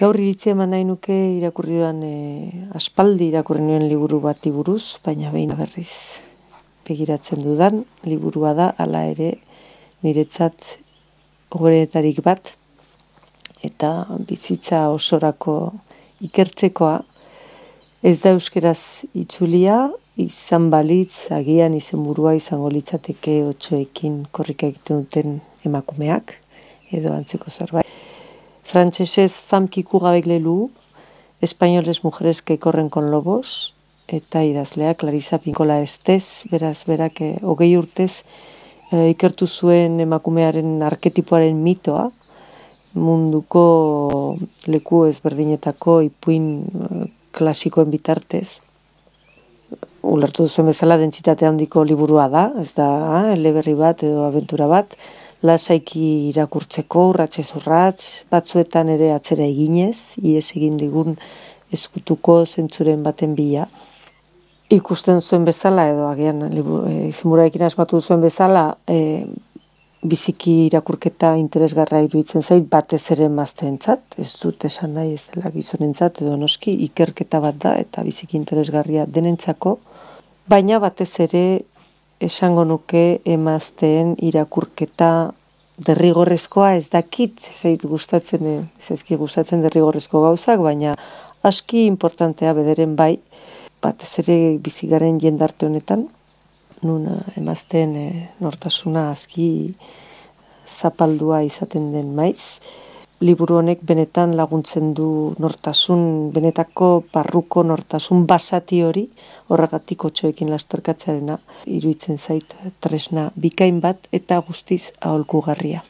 Gaur iritzi eman nahi nuke irakurri duan, e, aspaldi irakurri nuen liburu bat buruz, baina behin berriz begiratzen dudan, liburua da, hala ere niretzat horretarik bat, eta bizitza osorako ikertzekoa, ez da euskeraz itzulia, izan balitz, agian izenburua izango litzateke otxoekin korrika egiten duten emakumeak, edo antzeko zerbait. Frantsesez famkiku gabek lelu, espainoles mujeres que corren con lobos, eta idazlea Clarisa Pinkola Estez, beraz, berak, eh, hogei urtez, eh, ikertu zuen emakumearen arketipoaren mitoa, munduko leku ezberdinetako ipuin eh, klasikoen bitartez. Ulertu duzuen bezala dentsitate handiko liburua da, ez da, ah, eleberri bat edo aventura bat, lasaiki irakurtzeko, urratxe zurratz, batzuetan ere atzera eginez, ies egin digun eskutuko zentzuren baten bila. Ikusten zuen bezala, edo agian e, izimura ekin asmatu zuen bezala, e, biziki irakurketa interesgarra iruditzen zait, batez ere mazteentzat, ez dut esan nahi ez dela gizonentzat, edo noski, ikerketa bat da, eta biziki interesgarria denentzako, baina batez ere esango nuke emazteen irakurketa derrigorrezkoa. Ez dakit, zait gustatzen, zaizki gustatzen derrigorrezko gauzak, baina aski importantea bederen bai, batez ere bizigaren jendarte honetan, nun emazteen e, nortasuna aski zapaldua izaten den maiz, liburu honek benetan laguntzen du nortasun, benetako barruko nortasun basati hori, horregatik otxoekin lasterkatzearena, iruitzen zait tresna bikain bat eta guztiz aholkugarria.